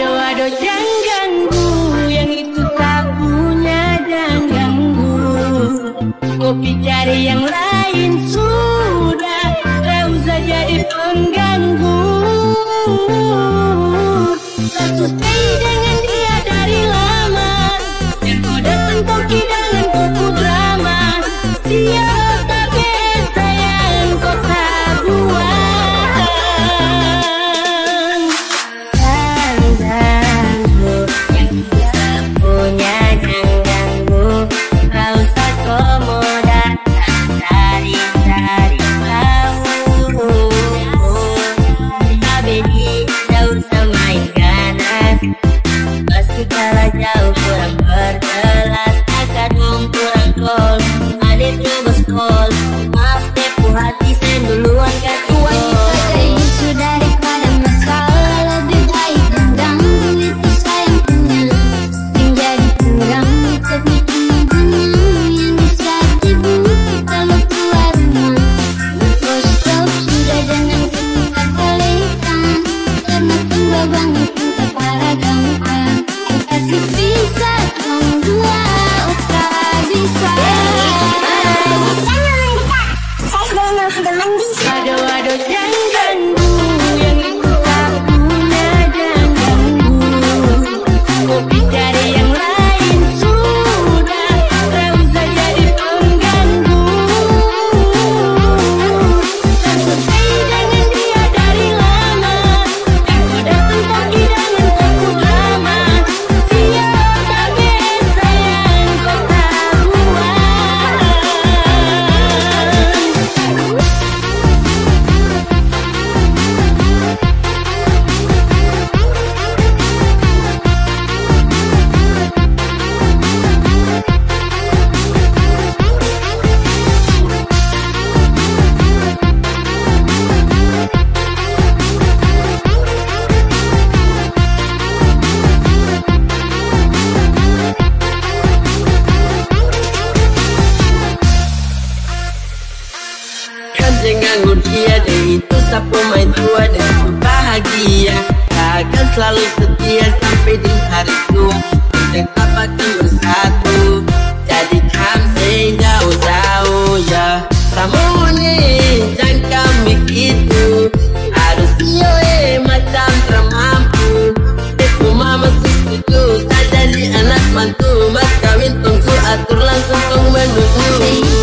Ado-ado Yang itu tak punya dan ganggu Kopi cari yang lain sudah Gak usah jadi pengganggu Satu jangan に siapa main tua dan bahagia? Takkan selalu setia sampai di hari tua Tetap akan bersatu. Jadi kamu jauh jauh ya. Sama ini jangan kami gitu Harus eh, macam termampu. Deku mama setuju Saya jadi anak mantu. Mas kawin tunggu atur langsung tunggu menunggu